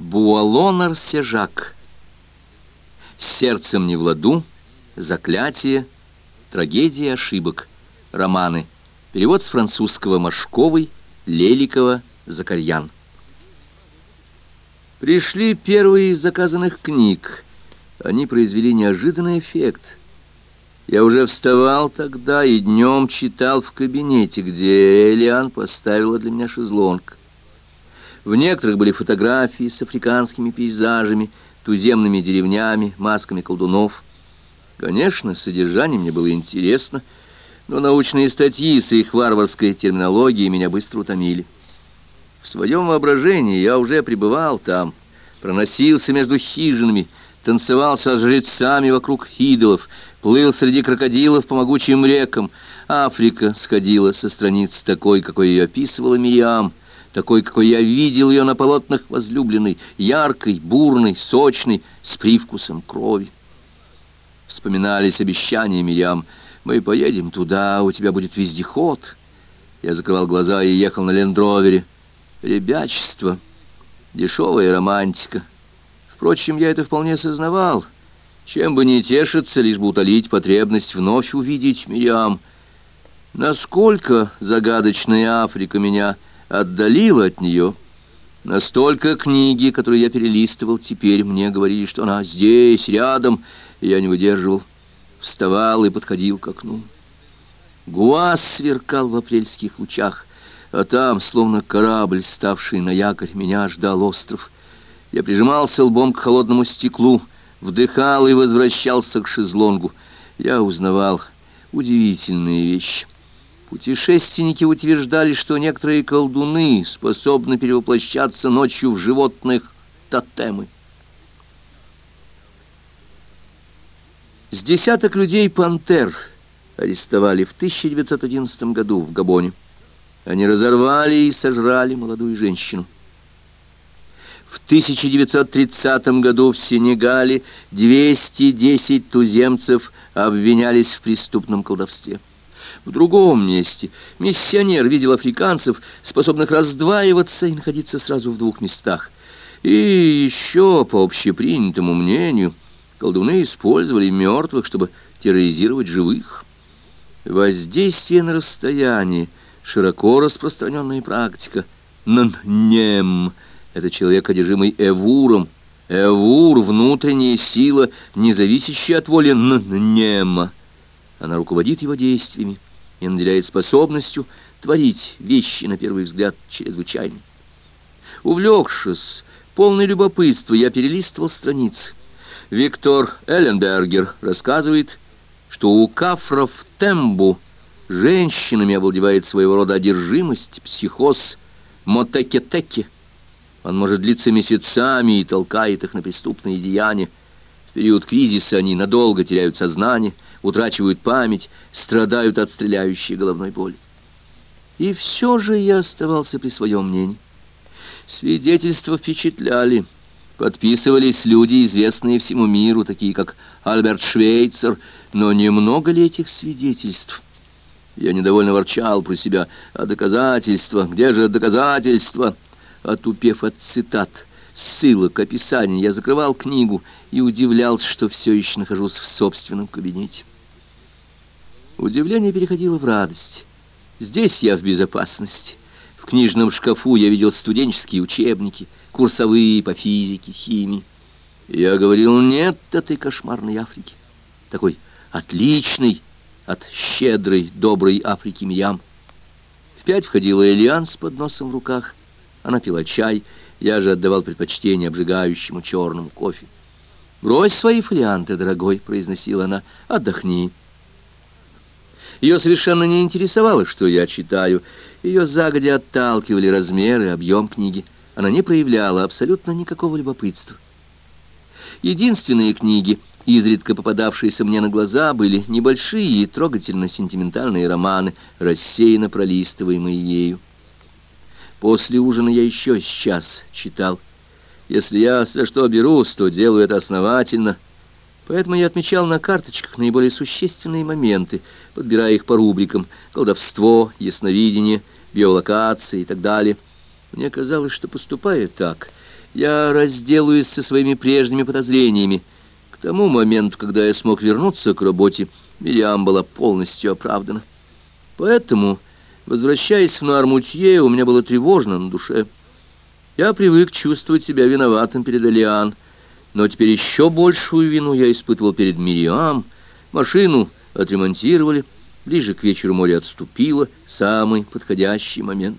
Буалонар Сежак. Сердцем не в ладу. Заклятие. Трагедия ошибок. Романы. Перевод с французского Машковой, Леликова, Закарьян. Пришли первые из заказанных книг. Они произвели неожиданный эффект. Я уже вставал тогда и днем читал в кабинете, где Элиан поставила для меня шезлонг. В некоторых были фотографии с африканскими пейзажами, туземными деревнями, масками колдунов. Конечно, содержание мне было интересно, но научные статьи с их варварской терминологией меня быстро утомили. В своем воображении я уже пребывал там, проносился между хижинами, танцевал со жрецами вокруг идолов, плыл среди крокодилов по могучим рекам. Африка сходила со страниц такой, какой ее описывала Миям, такой, какой я видел ее на полотнах возлюбленной, яркой, бурной, сочной, с привкусом крови. Вспоминались обещания Мириам. «Мы поедем туда, у тебя будет вездеход». Я закрывал глаза и ехал на лендровере. Ребячество, дешевая романтика. Впрочем, я это вполне сознавал. Чем бы не тешиться, лишь бы утолить потребность вновь увидеть Мириам. Насколько загадочная Африка меня отдалила от нее. Настолько книги, которые я перелистывал, теперь мне говорили, что она здесь, рядом, я не выдерживал. Вставал и подходил к окну. Гуас сверкал в апрельских лучах, а там, словно корабль, ставший на якорь, меня ждал остров. Я прижимался лбом к холодному стеклу, вдыхал и возвращался к шезлонгу. Я узнавал удивительные вещи. Путешественники утверждали, что некоторые колдуны способны перевоплощаться ночью в животных тотемы. С десяток людей «Пантер» арестовали в 1911 году в Габоне. Они разорвали и сожрали молодую женщину. В 1930 году в Сенегале 210 туземцев обвинялись в преступном колдовстве. В другом месте миссионер видел африканцев, способных раздваиваться и находиться сразу в двух местах. И еще, по общепринятому мнению, колдуны использовали мертвых, чтобы терроризировать живых. Воздействие на расстоянии — широко распространенная практика. Наннем — это человек, одержимый эвуром. Эвур — внутренняя сила, не зависящая от воли Наннема. Она руководит его действиями и наделяет способностью творить вещи, на первый взгляд, чрезвычайные. Увлекшись, полный любопытства, я перелистывал страницы. Виктор Элленбергер рассказывает, что у кафров Тембу женщинами овладевает своего рода одержимость, психоз, мотеке-теке. Он может длиться месяцами и толкает их на преступные деяния. В период кризиса они надолго теряют сознание, утрачивают память, страдают от стреляющей головной боли. И все же я оставался при своем мнении. Свидетельства впечатляли. Подписывались люди, известные всему миру, такие как Альберт Швейцер, но немного ли этих свидетельств? Я недовольно ворчал про себя. А доказательства? Где же доказательства? Отупев от цитат, ссылок, описаний, я закрывал книгу и удивлялся, что все еще нахожусь в собственном кабинете. Удивление переходило в радость. Здесь я в безопасности. В книжном шкафу я видел студенческие учебники, курсовые по физике, химии. Я говорил нет этой кошмарной Африки, такой отличной от щедрой, доброй Африки Миям. В пять входила Элиан с подносом в руках. Она пила чай, я же отдавал предпочтение обжигающему черному кофе. «Брось свои фолианты, дорогой», — произносила она, — «отдохни». Ее совершенно не интересовало, что я читаю. Ее загодя отталкивали размеры, объем книги. Она не проявляла абсолютно никакого любопытства. Единственные книги, изредка попадавшиеся мне на глаза, были небольшие и трогательно-сентиментальные романы, рассеянно пролистываемые ею. После ужина я еще сейчас читал. Если я за что берусь, то делаю это основательно — Поэтому я отмечал на карточках наиболее существенные моменты, подбирая их по рубрикам «колдовство», «ясновидение», «биолокация» и так далее. Мне казалось, что, поступая так, Я разделаюсь со своими прежними подозрениями. К тому моменту, когда я смог вернуться к работе, Мириам была полностью оправдана. Поэтому, возвращаясь в Нуармутье, у меня было тревожно на душе. Я привык чувствовать себя виноватым перед Алиан, но теперь еще большую вину я испытывал перед Мириам. Машину отремонтировали, ближе к вечеру море отступило, самый подходящий момент.